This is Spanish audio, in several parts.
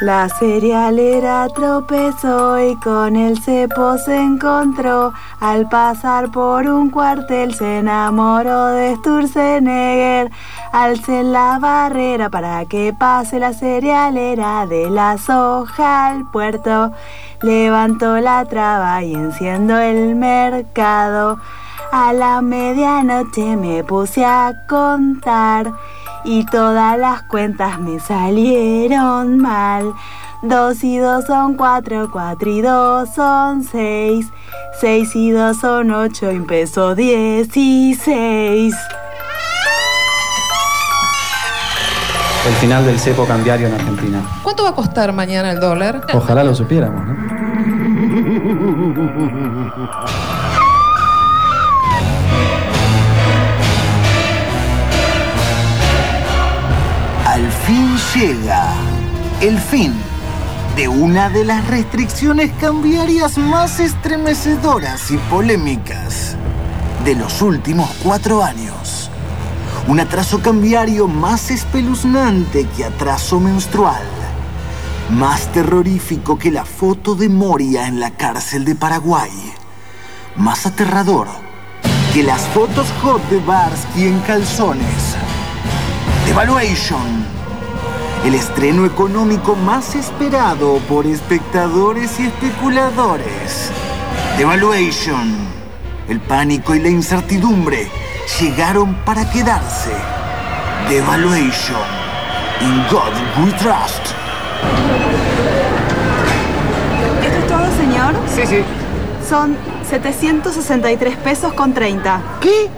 La cerealera tropezó y con el cepo se encontró. Al pasar por un cuartel se enamoró de Sturzenegger. Alce la barrera para que pase la cerealera de la soja al puerto. Levantó la traba y enciendo el mercado. A la medianoche me puse a contar y todas las cuentas me salieron mal. Dos y dos son cuatro, cuatro y dos son seis. Seis y dos son ocho, empezó dieciséis. El final del cepo cambiario en Argentina. ¿Cuánto va a costar mañana el dólar? Ojalá lo supiéramos, ¿no? Fin llega el fin de una de las restricciones cambiarias más estremecedoras y polémicas de los últimos cuatro años. Un atraso cambiario más espeluznante que atraso menstrual. Más terrorífico que la foto de Moria en la cárcel de Paraguay. Más aterrador que las fotos hot de Barsky en calzones. Devaluation. El estreno económico más esperado por espectadores y especuladores. Devaluation. El pánico y la incertidumbre llegaron para quedarse. Devaluation. In God we trust. ¿Esto es todo, señor? Sí, sí. Son 763 pesos con 30. ¿Qué?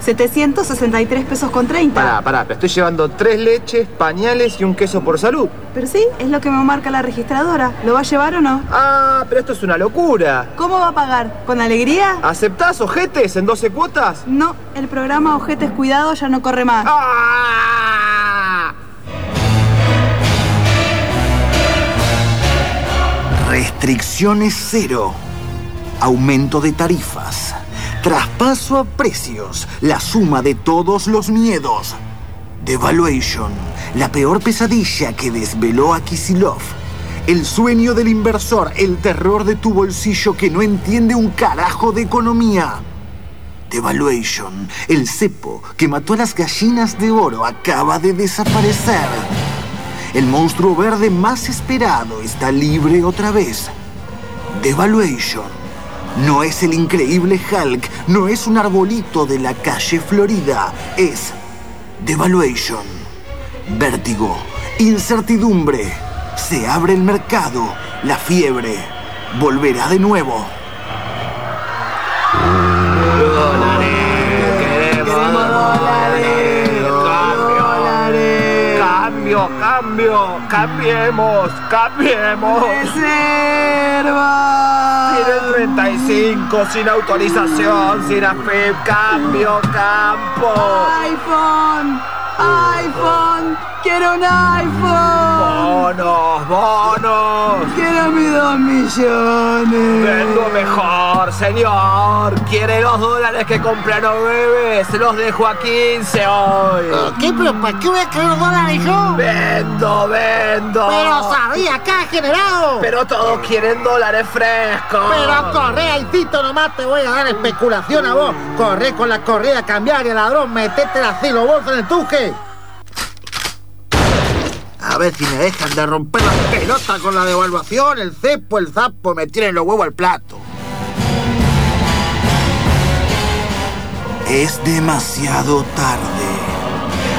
763 pesos con 30. Pará, pará, pero estoy llevando tres leches, pañales y un queso por salud. Pero sí, es lo que me marca la registradora. ¿Lo va a llevar o no? Ah, pero esto es una locura. ¿Cómo va a pagar? ¿Con alegría? ¿Aceptás ojetes en 12 cuotas? No, el programa Ojetes Cuidado ya no corre más. ¡Ah! Restricciones cero. Aumento de tarifas. Traspaso a precios. La suma de todos los miedos. Devaluation. La peor pesadilla que desveló a Kisilov. El sueño del inversor. El terror de tu bolsillo que no entiende un carajo de economía. Devaluation. El cepo que mató a las gallinas de oro acaba de desaparecer. El monstruo verde más esperado está libre otra vez. Devaluation. No es el increíble Hulk, no es un arbolito de la calle Florida, es Devaluation. Vértigo, incertidumbre. Se abre el mercado, la fiebre. Volverá de nuevo. Cambio, cambio, cambiemos, cambiemos. ¡Reserva! Tienen 35, sin autorización, sin AFIP, cambio, campo. iPhone, iPhone, quiero un iPhone. Bonos, bonos. Quiero mis dos millones. Vendo mejor, señor. Quiere los dólares que los bebés. Los dejo a 15 hoy. ¿Qué? ¿Pero para qué voy a querer dólares yo? Vendo, vendo. Pero sabía que ha generado. Pero todos quieren dólares frescos. Pero corre, Aitito, nomás te voy a dar especulación a vos. Corre con la corrida cambiaria, ladrón, metete así los bolsos en el tuje. A ver si me dejan de romper las pelotas con la devaluación, el cepo, el zapo, me tienen los huevos al plato. Es demasiado tarde.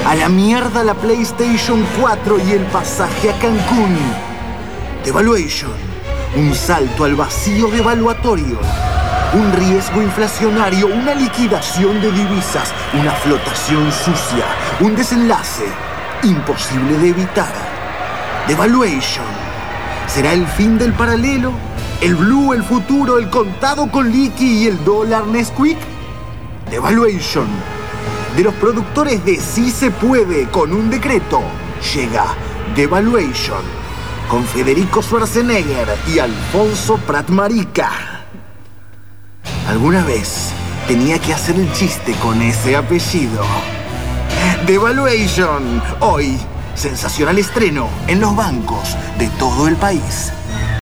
A la mierda la PlayStation 4 y el pasaje a Cancún. Devaluation. Un salto al vacío devaluatorio. Un riesgo inflacionario, una liquidación de divisas, una flotación sucia, un desenlace imposible de evitar. Devaluation. ¿Será el fin del paralelo? ¿El blue, el futuro, el contado con liqui y el dólar Nesquik? Devaluation. De los productores de Sí se puede con un decreto, llega Devaluation. Con Federico Schwarzenegger y Alfonso Pratmarica. Alguna vez tenía que hacer el chiste con ese apellido. Devaluation. Hoy Sensacional estreno en los bancos de todo el país.